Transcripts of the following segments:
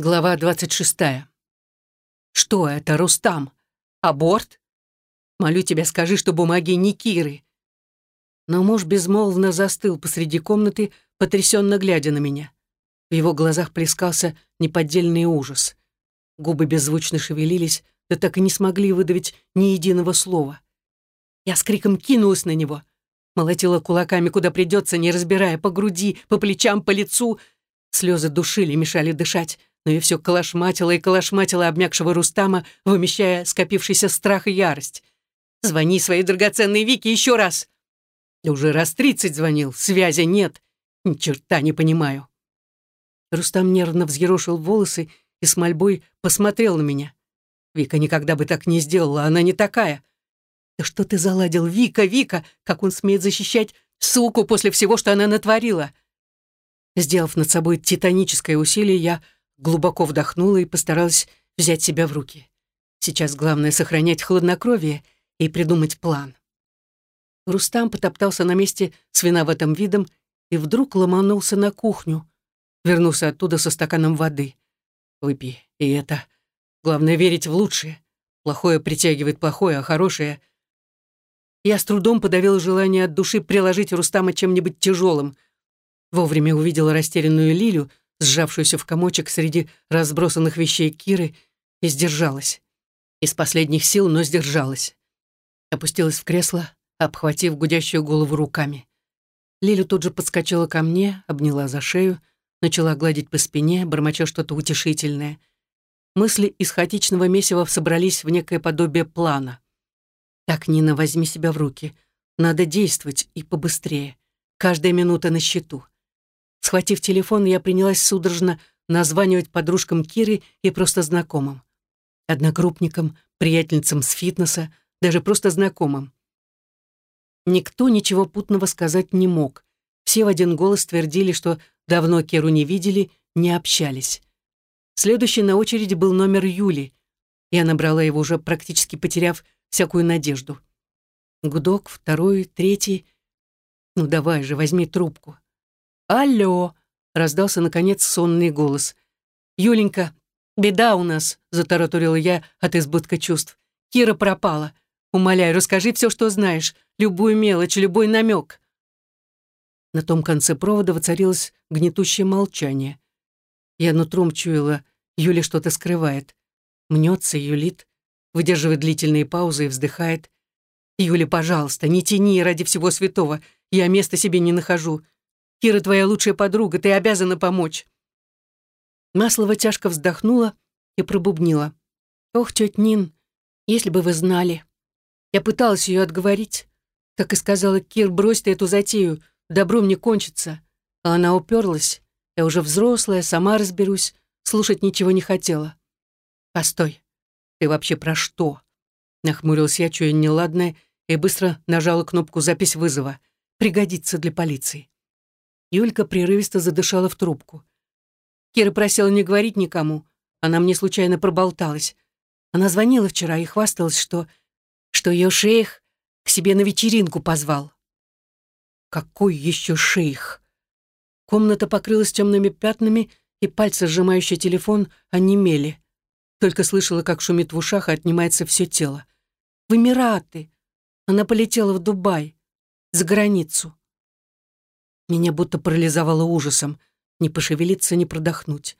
Глава 26. Что это, Рустам? Аборт? Молю тебя, скажи, что бумаги не Киры. Но муж безмолвно застыл посреди комнаты, потрясенно глядя на меня. В его глазах плескался неподдельный ужас. Губы беззвучно шевелились, да так и не смогли выдавить ни единого слова. Я с криком кинулась на него, молотила кулаками, куда придется, не разбирая, по груди, по плечам, по лицу. Слезы душили, мешали дышать но и все колошматило и колошматило обмякшего Рустама, вымещая скопившийся страх и ярость. «Звони своей драгоценной Вике еще раз!» «Да уже раз тридцать звонил, связи нет. Ни черта не понимаю». Рустам нервно взъерошил волосы и с мольбой посмотрел на меня. Вика никогда бы так не сделала, она не такая. «Да что ты заладил, Вика, Вика, как он смеет защищать суку после всего, что она натворила?» Сделав над собой титаническое усилие, я глубоко вдохнула и постаралась взять себя в руки. Сейчас главное сохранять хладнокровие и придумать план. Рустам потоптался на месте с виноватым видом и вдруг ломанулся на кухню. Вернулся оттуда со стаканом воды. «Выпей, и это. Главное верить в лучшее. Плохое притягивает плохое, а хорошее...» Я с трудом подавил желание от души приложить Рустама чем-нибудь тяжелым. Вовремя увидела растерянную Лилю, сжавшуюся в комочек среди разбросанных вещей Киры, и сдержалась. Из последних сил, но сдержалась. Опустилась в кресло, обхватив гудящую голову руками. Лиля тут же подскочила ко мне, обняла за шею, начала гладить по спине, бормоча что-то утешительное. Мысли из хаотичного месива собрались в некое подобие плана. «Так, Нина, возьми себя в руки. Надо действовать и побыстрее. Каждая минута на счету. Схватив телефон, я принялась судорожно названивать подружкам Киры и просто знакомым. Одногруппникам, приятельницам с фитнеса, даже просто знакомым. Никто ничего путного сказать не мог. Все в один голос твердили, что давно Киру не видели, не общались. Следующий на очереди был номер Юли. Я набрала его уже, практически потеряв всякую надежду. Гудок, второй, третий. «Ну давай же, возьми трубку». «Алло!» — раздался, наконец, сонный голос. «Юленька, беда у нас!» — затараторила я от избытка чувств. «Кира пропала. Умоляю, расскажи все, что знаешь. Любую мелочь, любой намек». На том конце провода воцарилось гнетущее молчание. Я нутром чуяла, Юля что-то скрывает. Мнется, юлит, выдерживает длительные паузы и вздыхает. «Юля, пожалуйста, не тяни ради всего святого. Я места себе не нахожу. Кира твоя лучшая подруга, ты обязана помочь». Маслова тяжко вздохнула и пробубнила. «Ох, тетя Нин, если бы вы знали. Я пыталась ее отговорить. Так и сказала, Кир, брось ты эту затею, добром не кончится. А она уперлась. Я уже взрослая, сама разберусь, слушать ничего не хотела. Постой, ты вообще про что? Нахмурился я, чуя неладное, и быстро нажала кнопку «Запись вызова». Пригодится для полиции. Юлька прерывисто задышала в трубку. Кира просила не говорить никому. Она мне случайно проболталась. Она звонила вчера и хвасталась, что... что ее шейх к себе на вечеринку позвал. Какой еще шейх? Комната покрылась темными пятнами, и пальцы, сжимающие телефон, онемели. Только слышала, как шумит в ушах и отнимается все тело. В Эмираты. Она полетела в Дубай. За границу. Меня будто парализовало ужасом. Не пошевелиться, не продохнуть.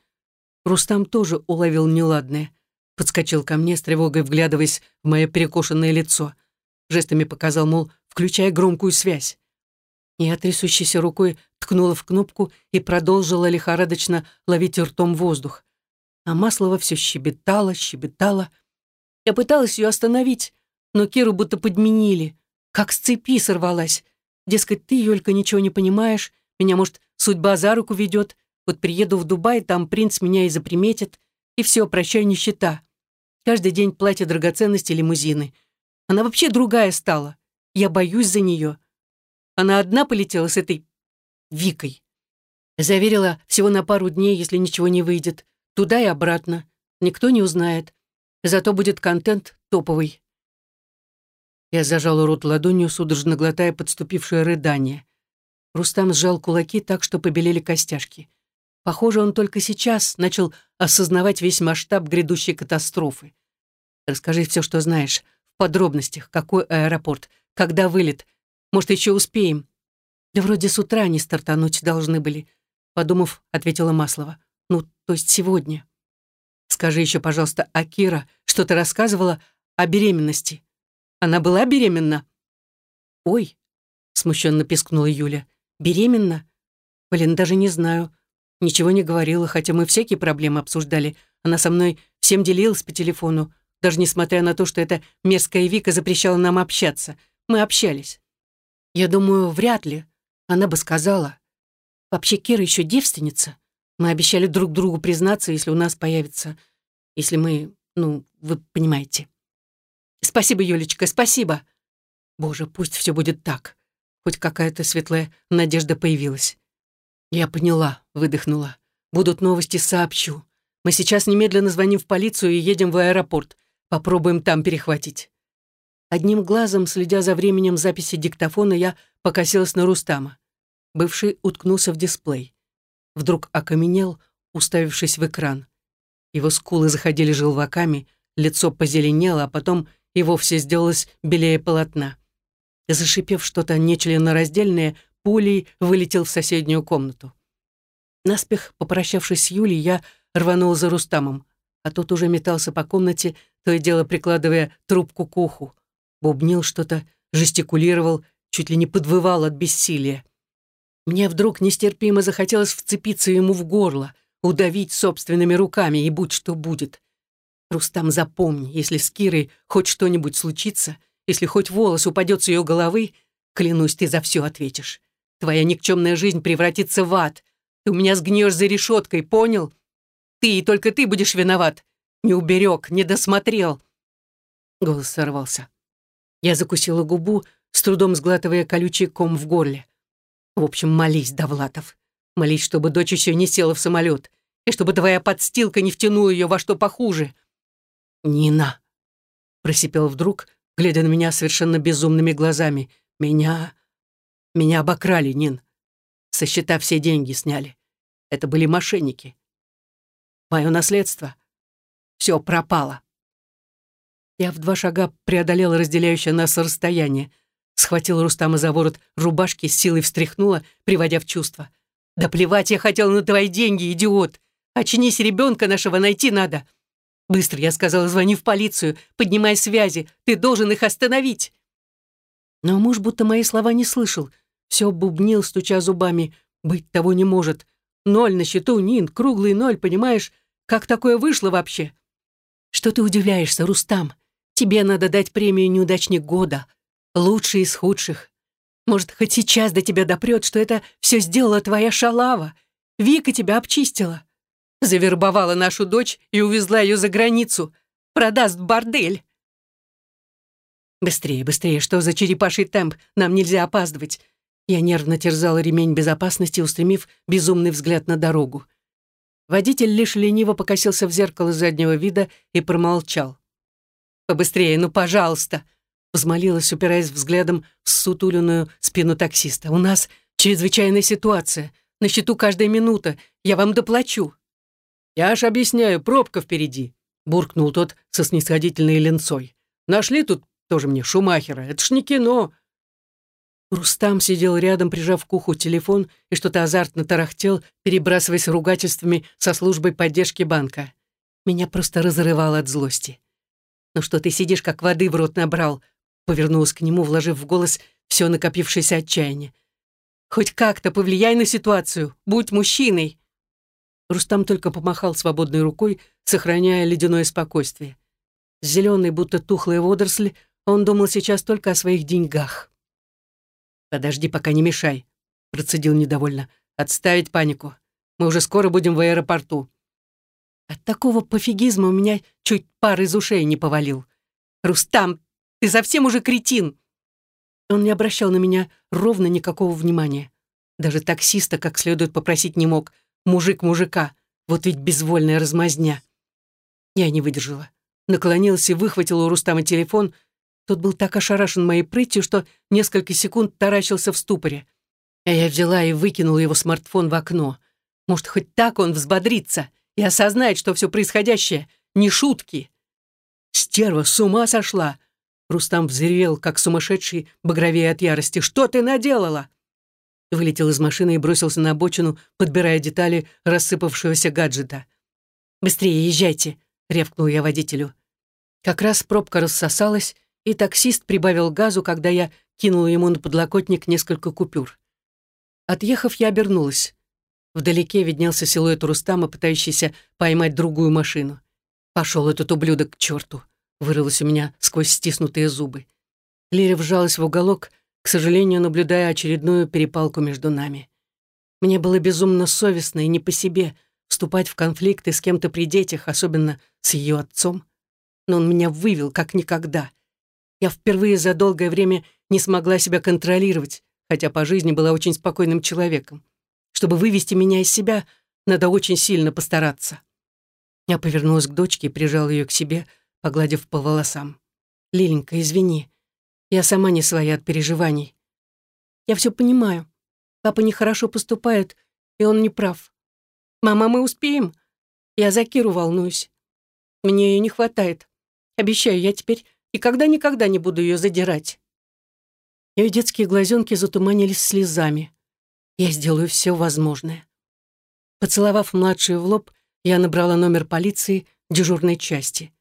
Рустам тоже уловил неладное. Подскочил ко мне с тревогой, вглядываясь в мое перекошенное лицо. Жестами показал, мол, включая громкую связь. Я трясущейся рукой ткнула в кнопку и продолжила лихорадочно ловить ртом воздух. А Маслова все щебетала, щебетала. Я пыталась ее остановить, но Киру будто подменили. Как с цепи сорвалась. Дескать, ты, Юлька, ничего не понимаешь, меня, может, судьба за руку ведет, вот приеду в Дубай, там принц меня и заприметит, и все, прощай, нищета. Каждый день платье драгоценности лимузины. Она вообще другая стала. Я боюсь за нее. Она одна полетела с этой Викой. Заверила всего на пару дней, если ничего не выйдет. Туда и обратно. Никто не узнает. Зато будет контент топовый. Я зажала рот ладонью, судорожно глотая подступившее рыдание. Рустам сжал кулаки так, что побелели костяшки. Похоже, он только сейчас начал осознавать весь масштаб грядущей катастрофы. Расскажи все, что знаешь, в подробностях, какой аэропорт, когда вылет. Может, еще успеем. Да вроде с утра они стартануть должны были. Подумав, ответила Маслова. Ну, то есть сегодня. Скажи еще, пожалуйста, а Кира что-то рассказывала о беременности? Она была беременна? Ой, смущенно пискнула Юля. Беременна? Блин, даже не знаю. Ничего не говорила, хотя мы всякие проблемы обсуждали. Она со мной всем делилась по телефону, даже несмотря на то, что эта мерзкая Вика запрещала нам общаться. Мы общались. Я думаю, вряд ли. Она бы сказала. Вообще, Кира еще девственница. Мы обещали друг другу признаться, если у нас появится... Если мы... Ну, вы понимаете. Спасибо, Юлечка, спасибо. Боже, пусть все будет так. Хоть какая-то светлая надежда появилась. Я поняла, выдохнула. Будут новости, сообщу. Мы сейчас немедленно звоним в полицию и едем в аэропорт. Попробуем там перехватить. Одним глазом, следя за временем записи диктофона, я покосилась на Рустама. Бывший уткнулся в дисплей. Вдруг окаменел, уставившись в экран. Его скулы заходили желваками, лицо позеленело, а потом и вовсе сделалось белее полотна. Зашипев что-то нечленораздельное, пулей вылетел в соседнюю комнату. Наспех, попрощавшись с Юлей, я рванул за Рустамом, а тот уже метался по комнате, то и дело прикладывая трубку к уху. Бубнил что-то, жестикулировал, чуть ли не подвывал от бессилия. Мне вдруг нестерпимо захотелось вцепиться ему в горло, удавить собственными руками, и будь что будет. Рустам, запомни, если с Кирой хоть что-нибудь случится, если хоть волос упадет с ее головы, клянусь, ты за все ответишь. Твоя никчемная жизнь превратится в ад. Ты у меня сгниешь за решеткой, понял? Ты и только ты будешь виноват. Не уберег, не досмотрел. Голос сорвался. Я закусила губу, с трудом сглатывая колючий ком в горле. В общем, молись, Довлатов. Молись, чтобы дочь еще не села в самолет, и чтобы твоя подстилка не втянула ее во что похуже. «Нина!» — просипел вдруг, глядя на меня совершенно безумными глазами. «Меня... меня обокрали, Нин. Со счета все деньги сняли. Это были мошенники. Мое наследство. Все пропало. Я в два шага преодолела разделяющее нас расстояние, схватила Рустама за ворот рубашки, с силой встряхнула, приводя в чувство. «Да плевать я хотела на твои деньги, идиот! Очнись, ребенка нашего найти надо!» «Быстро!» — я сказала, звони в полицию, поднимай связи, ты должен их остановить!» Но муж будто мои слова не слышал, все бубнил, стуча зубами. «Быть того не может. Ноль на счету, Нин, круглый ноль, понимаешь? Как такое вышло вообще? Что ты удивляешься, Рустам? Тебе надо дать премию «Неудачник года». Лучший из худших. Может, хоть сейчас до тебя допрет, что это все сделала твоя шалава. Вика тебя обчистила. Завербовала нашу дочь и увезла ее за границу. Продаст бордель. Быстрее, быстрее, что за черепаший темп? Нам нельзя опаздывать. Я нервно терзала ремень безопасности, устремив безумный взгляд на дорогу. Водитель лишь лениво покосился в зеркало заднего вида и промолчал. «Побыстрее, ну, пожалуйста!» взмолилась, упираясь взглядом в сутуленную спину таксиста. «У нас чрезвычайная ситуация. На счету каждая минута. Я вам доплачу». «Я аж объясняю, пробка впереди», — буркнул тот со снисходительной ленцой. «Нашли тут тоже мне Шумахера. Это ж не кино. Рустам сидел рядом, прижав к уху телефон и что-то азартно тарахтел, перебрасываясь ругательствами со службой поддержки банка. Меня просто разрывало от злости. «Ну что ты сидишь, как воды в рот набрал?» Повернулась к нему, вложив в голос все накопившееся отчаяние. «Хоть как-то повлияй на ситуацию, будь мужчиной!» Рустам только помахал свободной рукой, сохраняя ледяное спокойствие. Зеленый, будто тухлая водоросль, он думал сейчас только о своих деньгах. «Подожди, пока не мешай», — процедил недовольно. «Отставить панику. Мы уже скоро будем в аэропорту». От такого пофигизма у меня чуть пар из ушей не повалил. «Рустам, ты совсем уже кретин!» Он не обращал на меня ровно никакого внимания. Даже таксиста как следует попросить не мог. Мужик мужика. Вот ведь безвольная размазня. Я не выдержала. Наклонилась и выхватила у Рустама телефон — тот был так ошарашен моей прытью, что несколько секунд таращился в ступоре. А я взяла и выкинула его смартфон в окно. Может, хоть так он взбодрится и осознает, что все происходящее — не шутки. Стерва с ума сошла. Рустам взревел, как сумасшедший, багровее от ярости. «Что ты наделала?» Вылетел из машины и бросился на обочину, подбирая детали рассыпавшегося гаджета. «Быстрее езжайте!» — рявкнул я водителю. Как раз пробка рассосалась, и таксист прибавил газу, когда я кинул ему на подлокотник несколько купюр. Отъехав, я обернулась. Вдалеке виднелся силуэт Рустама, пытающийся поймать другую машину. «Пошел этот ублюдок к черту!» — вырвалось у меня сквозь стиснутые зубы. Лиля вжалась в уголок, к сожалению, наблюдая очередную перепалку между нами. Мне было безумно совестно и не по себе вступать в конфликты с кем-то при детях, особенно с ее отцом. Но он меня вывел как никогда. Я впервые за долгое время не смогла себя контролировать, хотя по жизни была очень спокойным человеком. Чтобы вывести меня из себя, надо очень сильно постараться. Я повернулась к дочке и прижала ее к себе, погладив по волосам. «Лиленька, извини. Я сама не своя от переживаний. Я все понимаю. Папа нехорошо поступает, и он не прав. Мама, мы успеем? Я за Киру волнуюсь. Мне ее не хватает. Обещаю, я теперь никогда-никогда не буду ее задирать». Ее детские глазенки затуманились слезами. Я сделаю все возможное. Поцеловав младшую в лоб, я набрала номер полиции дежурной части.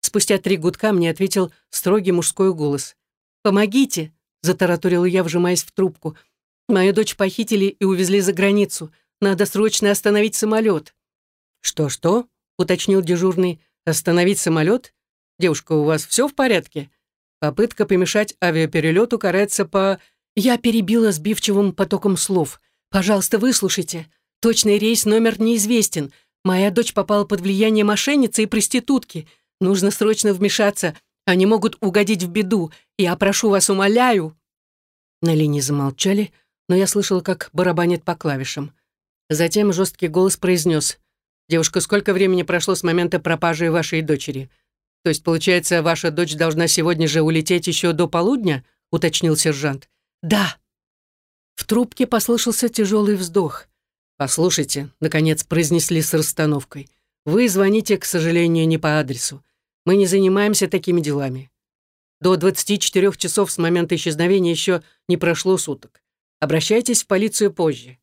Спустя три гудка мне ответил строгий мужской голос. «Помогите!» — затараторила я, вжимаясь в трубку. «Мою дочь похитили и увезли за границу. Надо срочно остановить самолет». «Что-что?» — уточнил дежурный. «Остановить самолет? Девушка, у вас все в порядке?» Попытка помешать авиаперелету карается по... Я перебила сбивчивым потоком слов. «Пожалуйста, выслушайте. Точный рейс номер неизвестен. Моя дочь попала под влияние мошенницы и проститутки. Нужно срочно вмешаться. Они могут угодить в беду. Я прошу вас, умоляю». На линии замолчали, но я слышала, как барабанит по клавишам. Затем жесткий голос произнес. «Девушка, сколько времени прошло с момента пропажи вашей дочери? То есть, получается, ваша дочь должна сегодня же улететь еще до полудня?» — уточнил сержант. «Да». В трубке послышался тяжелый вздох. «Послушайте», — наконец произнесли с расстановкой, «вы звоните, к сожалению, не по адресу. Мы не занимаемся такими делами. До 24 часов с момента исчезновения еще не прошло суток. Обращайтесь в полицию позже.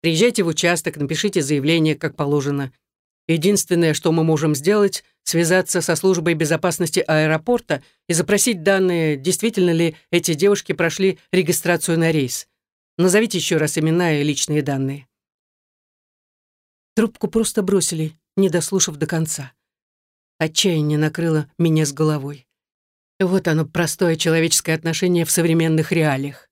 Приезжайте в участок, напишите заявление, как положено. Единственное, что мы можем сделать, связаться со службой безопасности аэропорта и запросить данные, действительно ли эти девушки прошли регистрацию на рейс. Назовите еще раз имена и личные данные. Трубку просто бросили, не дослушав до конца. Отчаяние накрыло меня с головой. Вот оно, простое человеческое отношение в современных реалиях.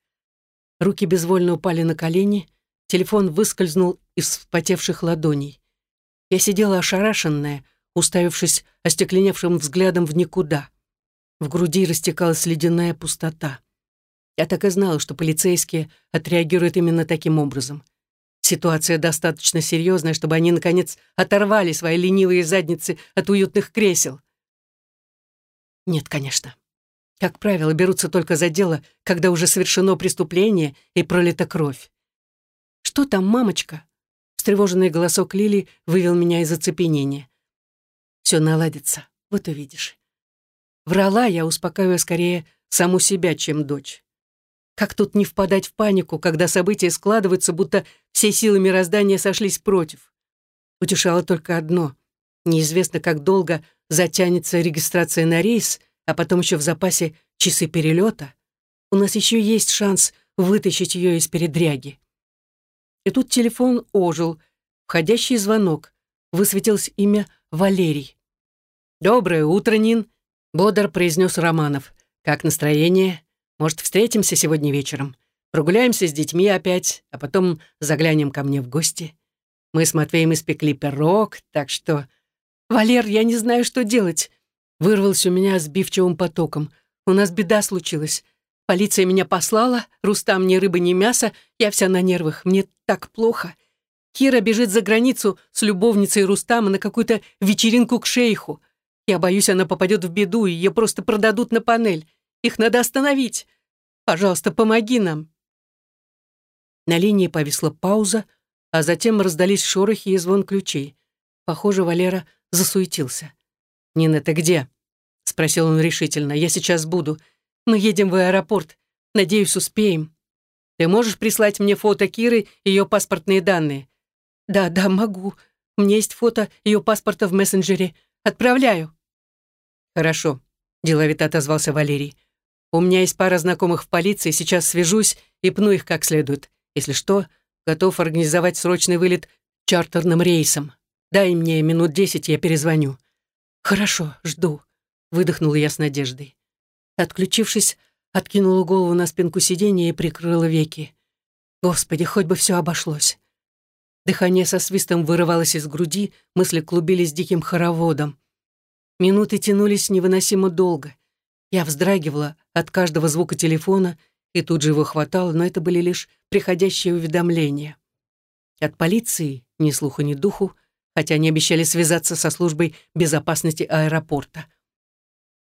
Руки безвольно упали на колени, телефон выскользнул из вспотевших ладоней. Я сидела ошарашенная, уставившись остекленевшим взглядом в никуда. В груди растекалась ледяная пустота. Я так и знала, что полицейские отреагируют именно таким образом. Ситуация достаточно серьезная, чтобы они, наконец, оторвали свои ленивые задницы от уютных кресел. Нет, конечно. Как правило, берутся только за дело, когда уже совершено преступление и пролита кровь. «Что там, мамочка?» Встревоженный голосок Лили вывел меня из оцепенения. Все наладится, вот увидишь. Врала я, успокаивая скорее саму себя, чем дочь. Как тут не впадать в панику, когда события складываются, будто все силы мироздания сошлись против? Утешало только одно. Неизвестно, как долго затянется регистрация на рейс, а потом еще в запасе часы перелета. У нас еще есть шанс вытащить ее из передряги. И тут телефон ожил. Входящий звонок. Высветилось имя Валерий. «Доброе утро, Нин», — бодр произнес Романов. «Как настроение? Может, встретимся сегодня вечером? Прогуляемся с детьми опять, а потом заглянем ко мне в гости. Мы с Матвеем испекли пирог, так что...» «Валер, я не знаю, что делать», — вырвался у меня сбивчивым потоком. «У нас беда случилась. Полиция меня послала, Рустам ни рыбы, ни мяса, я вся на нервах, мне так плохо. Кира бежит за границу с любовницей Рустама на какую-то вечеринку к шейху. Я боюсь, она попадет в беду, и ее просто продадут на панель. Их надо остановить. Пожалуйста, помоги нам». На линии повисла пауза, а затем раздались шорохи и звон ключей. Похоже, Валера засуетился. «Нина, ты где?» — спросил он решительно. «Я сейчас буду. Мы едем в аэропорт. Надеюсь, успеем. Ты можешь прислать мне фото Киры и ее паспортные данные?» «Да, да, могу. У меня есть фото ее паспорта в мессенджере. Отправляю». «Хорошо», — деловито отозвался Валерий. «У меня есть пара знакомых в полиции, сейчас свяжусь и пну их как следует. Если что, готов организовать срочный вылет чартерным рейсом. Дай мне минут десять, я перезвоню». «Хорошо, жду», — выдохнула я с надеждой. Отключившись, откинула голову на спинку сиденья и прикрыла веки. Господи, хоть бы все обошлось. Дыхание со свистом вырывалось из груди, мысли клубились диким хороводом. Минуты тянулись невыносимо долго. Я вздрагивала от каждого звука телефона и тут же его хватало, но это были лишь приходящие уведомления. От полиции ни слуха, ни духу, хотя они обещали связаться со службой безопасности аэропорта.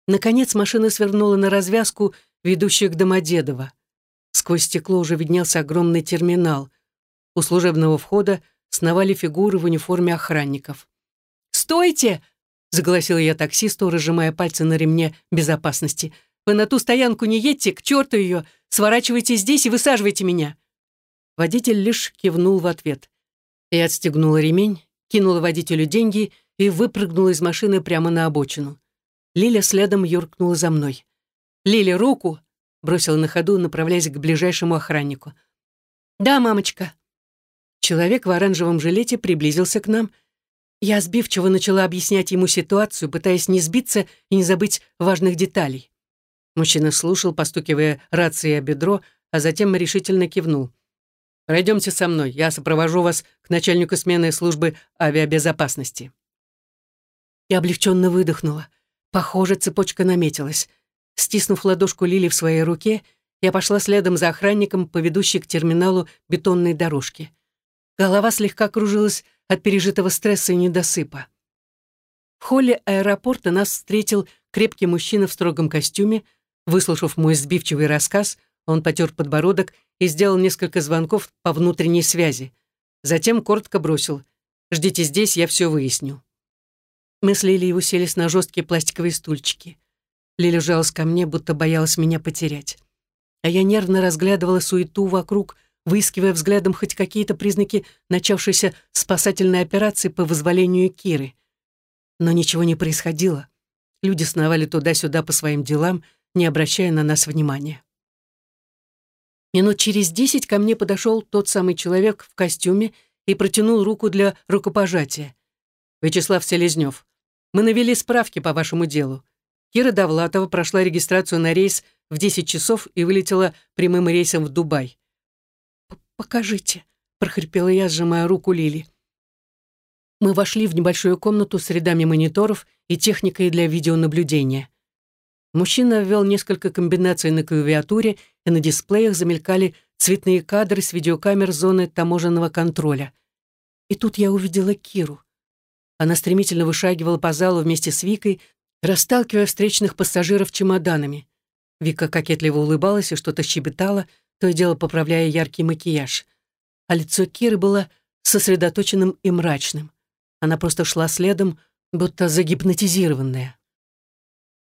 Наконец машина свернула на развязку, ведущую к Домодедово. Сквозь стекло уже виднелся огромный терминал. У служебного входа сновали фигуры в униформе охранников. «Стойте!» — заголосила я таксисту, разжимая пальцы на ремне безопасности. «Вы на ту стоянку не едьте, к черту ее! Сворачивайте здесь и высаживайте меня!» Водитель лишь кивнул в ответ. Я отстегнула ремень, кинула водителю деньги и выпрыгнула из машины прямо на обочину. Лиля следом юркнула за мной. «Лиля, руку!» — бросила на ходу, направляясь к ближайшему охраннику. «Да, мамочка», Человек в оранжевом жилете приблизился к нам. Я сбивчиво начала объяснять ему ситуацию, пытаясь не сбиться и не забыть важных деталей. Мужчина слушал, постукивая рацией о бедро, а затем решительно кивнул. «Пройдемте со мной, я сопровожу вас к начальнику смены службы авиабезопасности». Я облегченно выдохнула. Похоже, цепочка наметилась. Стиснув ладошку Лили в своей руке, я пошла следом за охранником, поведущей к терминалу бетонной дорожки. Голова слегка кружилась от пережитого стресса и недосыпа. В холле аэропорта нас встретил крепкий мужчина в строгом костюме. Выслушав мой сбивчивый рассказ, он потер подбородок и сделал несколько звонков по внутренней связи. Затем коротко бросил «Ждите здесь, я все выясню». Мы с Лилией уселись на жесткие пластиковые стульчики. Лиля жалась ко мне, будто боялась меня потерять. А я нервно разглядывала суету вокруг, выискивая взглядом хоть какие-то признаки начавшейся спасательной операции по вызволению Киры. Но ничего не происходило. Люди сновали туда-сюда по своим делам, не обращая на нас внимания. Минут через десять ко мне подошел тот самый человек в костюме и протянул руку для рукопожатия. «Вячеслав Селезнев, мы навели справки по вашему делу. Кира Довлатова прошла регистрацию на рейс в 10 часов и вылетела прямым рейсом в Дубай. «Покажите», — прохрипела я, сжимая руку Лили. Мы вошли в небольшую комнату с рядами мониторов и техникой для видеонаблюдения. Мужчина ввел несколько комбинаций на клавиатуре, и на дисплеях замелькали цветные кадры с видеокамер зоны таможенного контроля. И тут я увидела Киру. Она стремительно вышагивала по залу вместе с Викой, расталкивая встречных пассажиров чемоданами. Вика кокетливо улыбалась и что-то щебетала — то и дело поправляя яркий макияж. А лицо Киры было сосредоточенным и мрачным. Она просто шла следом, будто загипнотизированная.